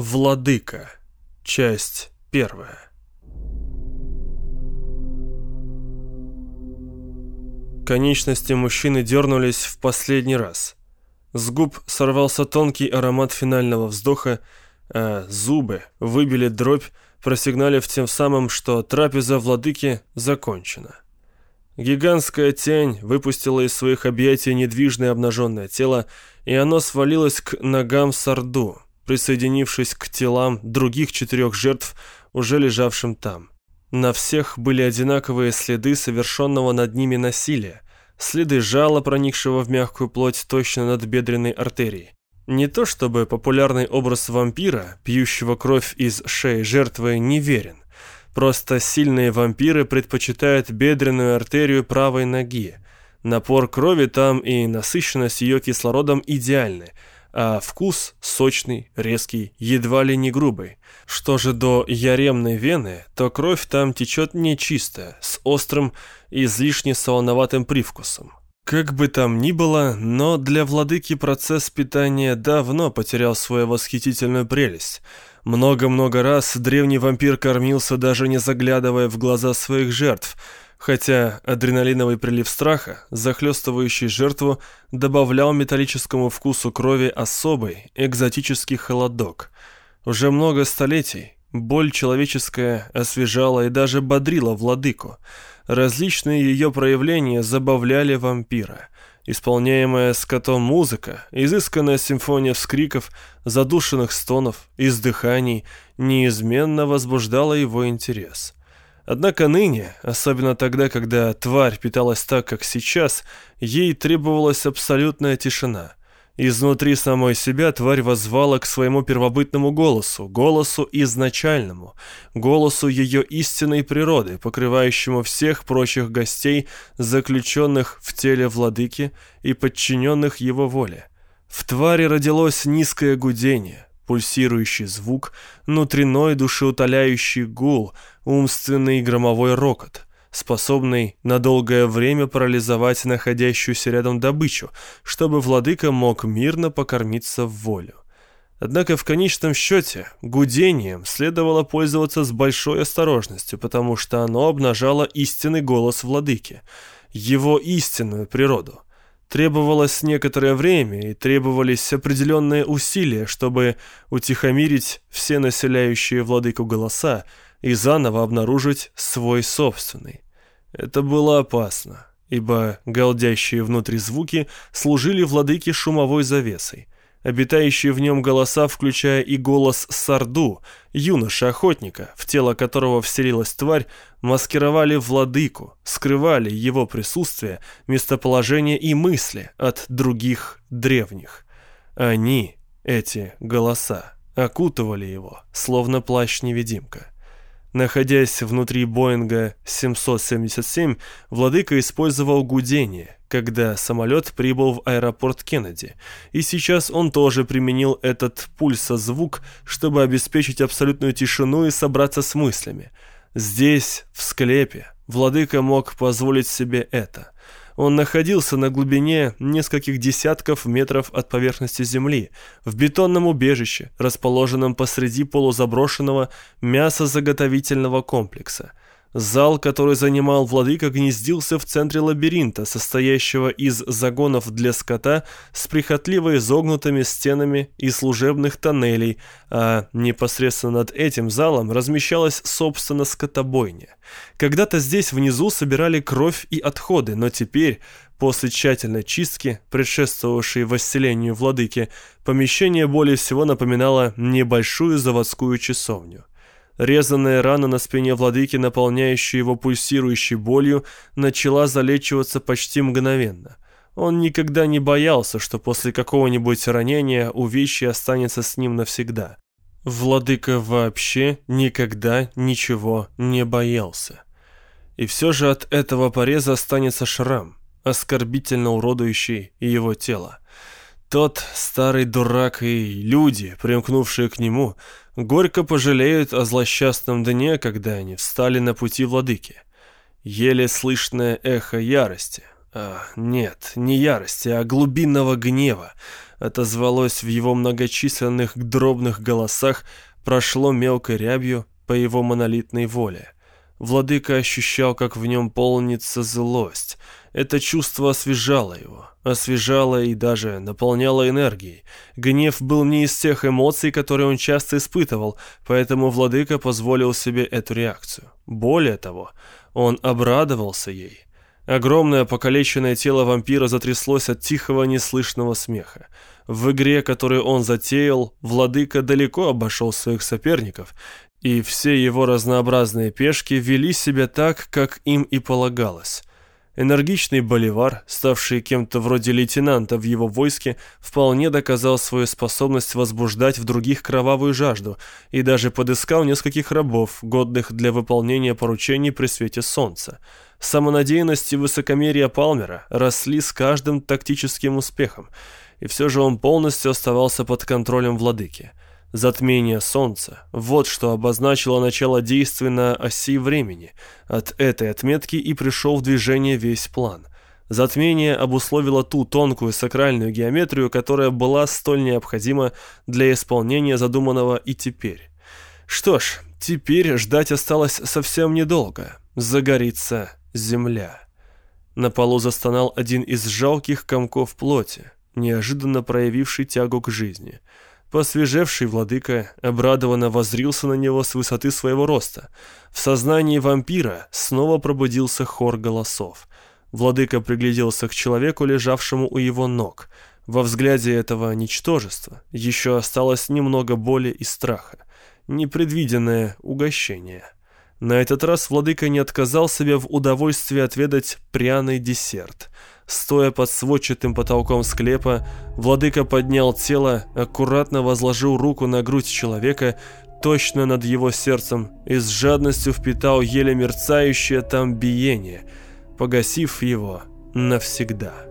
Владыка. Часть первая. Конечности мужчины дернулись в последний раз. С губ сорвался тонкий аромат финального вздоха, а зубы выбили дробь, просигналив тем самым, что трапеза владыки закончена. Гигантская тень выпустила из своих объятий недвижное обнаженное тело, и оно свалилось к ногам Сарду, присоединившись к телам других четырех жертв, уже лежавшим там. На всех были одинаковые следы совершенного над ними насилия, следы жала, проникшего в мягкую плоть точно над бедренной артерией. Не то чтобы популярный образ вампира, пьющего кровь из шеи жертвы, неверен. Просто сильные вампиры предпочитают бедренную артерию правой ноги. Напор крови там и насыщенность ее кислородом идеальны – а вкус сочный, резкий, едва ли не грубый. Что же до яремной вены, то кровь там течет нечистая, с острым и излишне солоноватым привкусом. Как бы там ни было, но для владыки процесс питания давно потерял свою восхитительную прелесть. Много-много раз древний вампир кормился, даже не заглядывая в глаза своих жертв – хотя адреналиновый прилив страха, захлестывающий жертву, добавлял металлическому вкусу крови особый, экзотический холодок. Уже много столетий боль человеческая освежала и даже бодрила владыку. Различные ее проявления забавляли вампира. Исполняемая скотом музыка, изысканная симфония вскриков, задушенных стонов, издыханий неизменно возбуждала его интерес. Однако ныне, особенно тогда, когда тварь питалась так, как сейчас, ей требовалась абсолютная тишина. Изнутри самой себя тварь возвала к своему первобытному голосу, голосу изначальному, голосу ее истинной природы, покрывающему всех прочих гостей, заключенных в теле владыки и подчиненных его воле. В твари родилось низкое гудение, пульсирующий звук, внутренной душеутоляющий гул, умственный громовой рокот, способный на долгое время парализовать находящуюся рядом добычу, чтобы владыка мог мирно покормиться в волю. Однако в конечном счете гудением следовало пользоваться с большой осторожностью, потому что оно обнажало истинный голос владыки, его истинную природу – Требовалось некоторое время и требовались определенные усилия, чтобы утихомирить все населяющие владыку голоса и заново обнаружить свой собственный. Это было опасно, ибо галдящие внутри звуки служили владыке шумовой завесой – Обитающие в нем голоса, включая и голос Сарду, юноша-охотника, в тело которого вселилась тварь, маскировали владыку, скрывали его присутствие, местоположение и мысли от других древних. Они, эти голоса, окутывали его, словно плащ-невидимка. Находясь внутри Боинга 777, владыка использовал гудение, когда самолет прибыл в аэропорт Кеннеди, и сейчас он тоже применил этот пульсозвук, чтобы обеспечить абсолютную тишину и собраться с мыслями. Здесь, в склепе, владыка мог позволить себе это. Он находился на глубине нескольких десятков метров от поверхности земли, в бетонном убежище, расположенном посреди полузаброшенного мясозаготовительного комплекса – Зал, который занимал владыка, гнездился в центре лабиринта, состоящего из загонов для скота с прихотливо изогнутыми стенами и служебных тоннелей, а непосредственно над этим залом размещалась, собственно, скотобойня. Когда-то здесь внизу собирали кровь и отходы, но теперь, после тщательной чистки, предшествовавшей восселению владыки, помещение более всего напоминало небольшую заводскую часовню. Резанная рана на спине владыки, наполняющая его пульсирующей болью, начала залечиваться почти мгновенно. Он никогда не боялся, что после какого-нибудь ранения увечье останется с ним навсегда. Владыка вообще никогда ничего не боялся. И все же от этого пореза останется шрам, оскорбительно уродующий его тело. Тот старый дурак и люди, примкнувшие к нему, горько пожалеют о злосчастном дне, когда они встали на пути владыки. Еле слышное эхо ярости. А, нет, не ярости, а глубинного гнева. отозвалось в его многочисленных дробных голосах, прошло мелкой рябью по его монолитной воле. Владыка ощущал, как в нем полнится злость. Это чувство освежало его, освежало и даже наполняло энергией. Гнев был не из тех эмоций, которые он часто испытывал, поэтому владыка позволил себе эту реакцию. Более того, он обрадовался ей. Огромное покалеченное тело вампира затряслось от тихого неслышного смеха. В игре, которую он затеял, владыка далеко обошел своих соперников, и все его разнообразные пешки вели себя так, как им и полагалось. Энергичный боливар, ставший кем-то вроде лейтенанта в его войске, вполне доказал свою способность возбуждать в других кровавую жажду и даже подыскал нескольких рабов, годных для выполнения поручений при свете солнца. Самонадеянность и высокомерие Палмера росли с каждым тактическим успехом, и все же он полностью оставался под контролем владыки – Затмение Солнца – вот что обозначило начало действия на оси времени. От этой отметки и пришел в движение весь план. Затмение обусловило ту тонкую сакральную геометрию, которая была столь необходима для исполнения задуманного и теперь. Что ж, теперь ждать осталось совсем недолго. Загорится земля. На полу застонал один из жалких комков плоти, неожиданно проявивший тягу к жизни – Посвежевший владыка обрадованно возрился на него с высоты своего роста. В сознании вампира снова пробудился хор голосов. Владыка пригляделся к человеку, лежавшему у его ног. Во взгляде этого ничтожества еще осталось немного боли и страха. Непредвиденное угощение. На этот раз владыка не отказал себе в удовольствии отведать пряный десерт – Стоя под сводчатым потолком склепа, владыка поднял тело, аккуратно возложил руку на грудь человека, точно над его сердцем, и с жадностью впитал еле мерцающее там биение, погасив его навсегда.